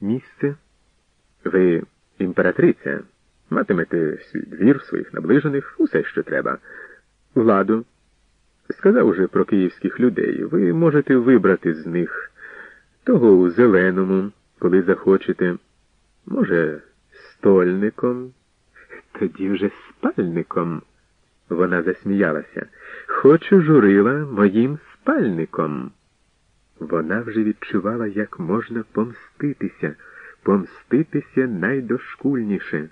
місце? Ви імператриця. Матимете свій двір, своїх наближених, усе, що треба. Владу. Сказав уже про київських людей. Ви можете вибрати з них того у зеленому, коли захочете. Може, стольником, тоді вже спальником. Вона засміялася. Хочу журила моїм спальником. Вона вже відчувала, як можна помститися, помститися найдошкульніше.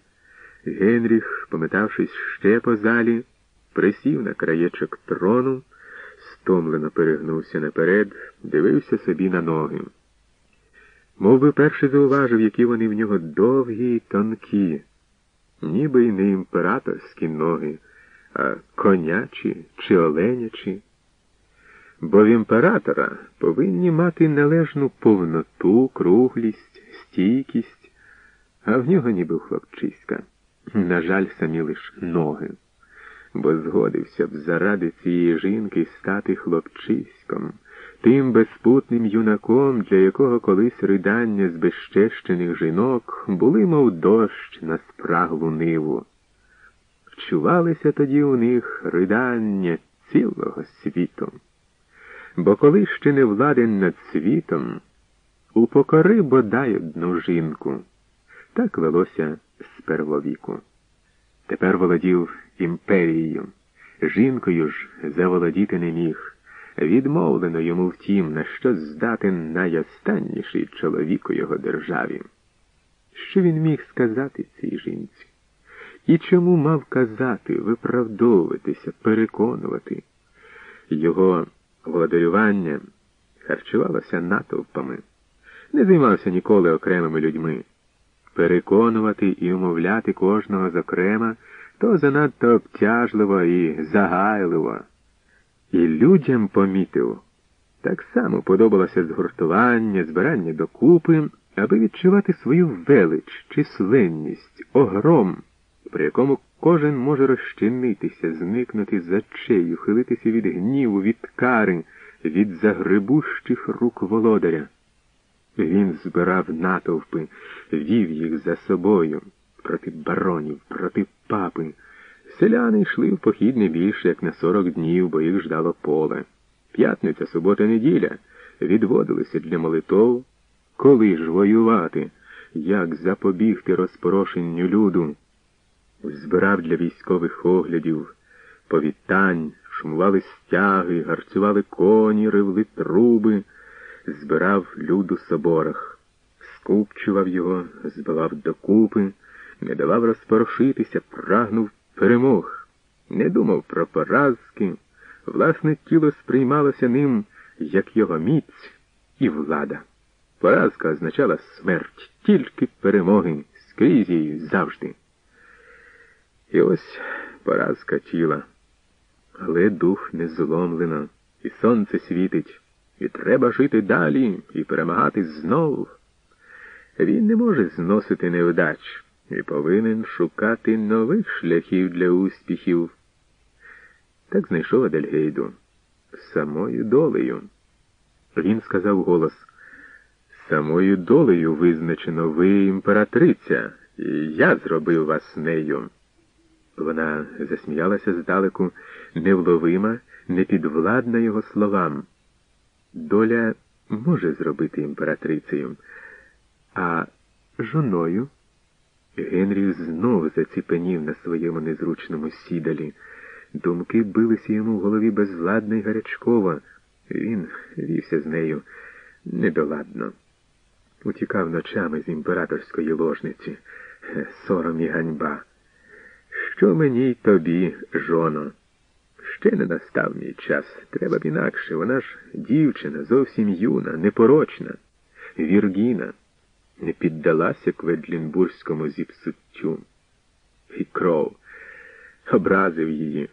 Генріх, пометавшись ще по залі, присів на краєчок трону, стомлено перегнувся наперед, дивився собі на ноги. Мов би перший зауважив, які вони в нього довгі й тонкі, ніби й не імператорські ноги, а конячі чи оленячі. Бо в імператора повинні мати належну повноту, круглість, стійкість, а в нього ніби хлопчиська. На жаль, самі лиш ноги, бо згодився б заради цієї жінки стати хлопчиськом, тим безпутним юнаком, для якого колись ридання з безчещених жінок були, мов дощ на спраглу ниву. Вчувалися тоді у них ридання цілого світу. Бо коли ще не владен над світом, упокори бодай одну жінку. Так велося з первовіку. Тепер володів імперією. Жінкою ж заволодіти не міг. Відмовлено йому втім, на що здатен найостанніший чоловік у його державі. Що він міг сказати цій жінці? І чому мав казати, виправдовуватися, переконувати? Його володарювання харчувалося натовпами, не займався ніколи окремими людьми. Переконувати і умовляти кожного зокрема то занадто обтяжливо і загайливо. І людям помітив. Так само подобалося згуртування, збирання докупи, аби відчувати свою велич, численність, огром, при якому кожен може розчинитися, зникнути з очей, ухилитися від гніву, від кари, від загребущих рук володаря. Він збирав натовпи, вів їх за собою проти баронів, проти папи. Селяни йшли в похід не більше, як на сорок днів, бо їх ждало поле. П'ятниця, субота, неділя відводилися для молитов. Коли ж воювати, як запобігти розпорошенню люду? Збирав для військових оглядів, повітань, шумували стяги, гарцювали коні, ревли труби збирав люд у соборах, скупчував його, збивав докупи, не давав розпорошитися, прагнув перемог, не думав про поразки, власне тіло сприймалося ним, як його міць і влада. Поразка означала смерть, тільки перемоги, скрізь її завжди. І ось поразка тіла, але дух не зломлено, і сонце світить. І треба жити далі і перемагати знову. Він не може зносити невдач і повинен шукати нових шляхів для успіхів. Так знайшов Адельгейду самою долею. Він сказав голос самою долею визначено ви імператриця, і я зробив вас нею. Вона засміялася здалеку, невловима, непідвладна його словам. Доля може зробити імператрицею, а жоною Генрі знов заціпенів на своєму незручному сідалі. Думки билися йому в голові безвладно і гарячково. Він вівся з нею недоладно. Утікав ночами з імператорської ложниці. Сором і ганьба. Що мені й тобі, жоно? Ще не настав мій час. Треба б інакше. Вона ж дівчина, зовсім юна, непорочна, віргіна, не піддалася кведлінбурзькому зіпсуттю. І кров образив її.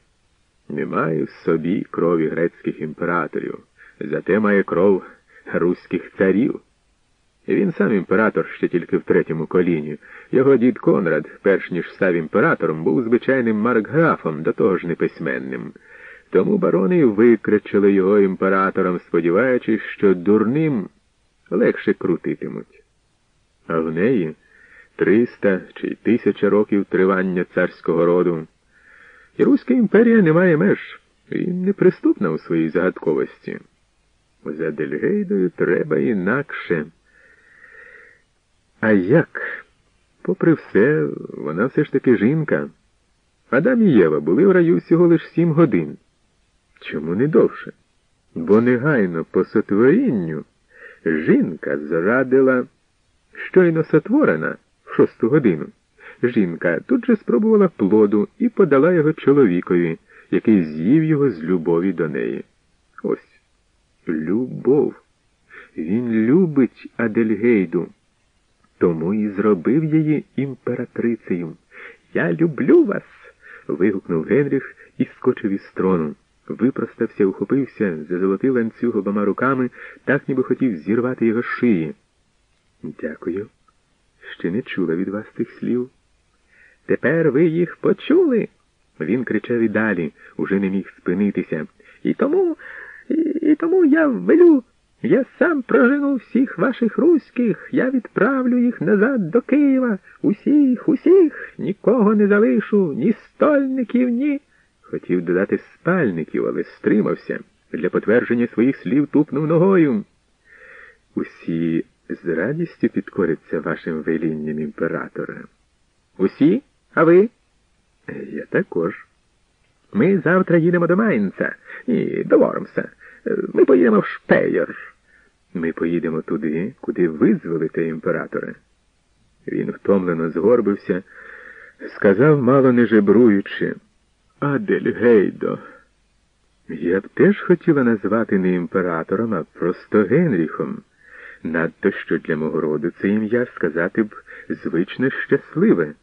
Немає в собі крові грецьких імператорів, зате має кров руських царів. Він сам імператор ще тільки в третьому коліні. Його дід Конрад, перш ніж став імператором, був звичайним маркграфом, до того ж неписьменним. Тому барони викричали його імператором, сподіваючись, що дурним легше крутитимуть. а в неї триста чи тисяча років тривання царського роду. І Руська імперія не має меж і неприступна у своїй загадковості. За Дельгейдою треба інакше. А як? Попри все, вона все ж таки жінка. Адам і Єва були в раю всього лиш сім годин. Чому не довше? Бо негайно по сотворінню жінка зрадила щойно сотворена в шосту годину. Жінка тут же спробувала плоду і подала його чоловікові, який з'їв його з любові до неї. Ось любов. Він любить Адельгейду, тому і зробив її імператрицею. Я люблю вас. вигукнув Генріх і скочив із трону. Випростався, ухопився за золотий ланцюг обома руками, так ніби хотів зірвати його шиї. Дякую. Ще не чула від вас тих слів. Тепер ви їх почули. Він кричав і далі, уже не міг спинитися. І тому, і, і тому я велю, я сам прожену всіх ваших руських, я відправлю їх назад до Києва, усіх, усіх, нікого не залишу, ні стольників, ні. Хотів додати спальників, але стримався. Для потвердження своїх слів тупнув ногою. Усі з радістю підкоряться вашим велінням імператора. Усі? А ви? Я також. Ми завтра їдемо до Майнца і до Вормса. Ми поїдемо в Шпеєр. Ми поїдемо туди, куди визволите імператора. Він втомлено згорбився, сказав, мало не жебруючи. Адельгейдо. Я б теж хотіла назвати не імператором, а просто Генріхом. Надто що для мого роду це ім'я сказати б звично щасливе.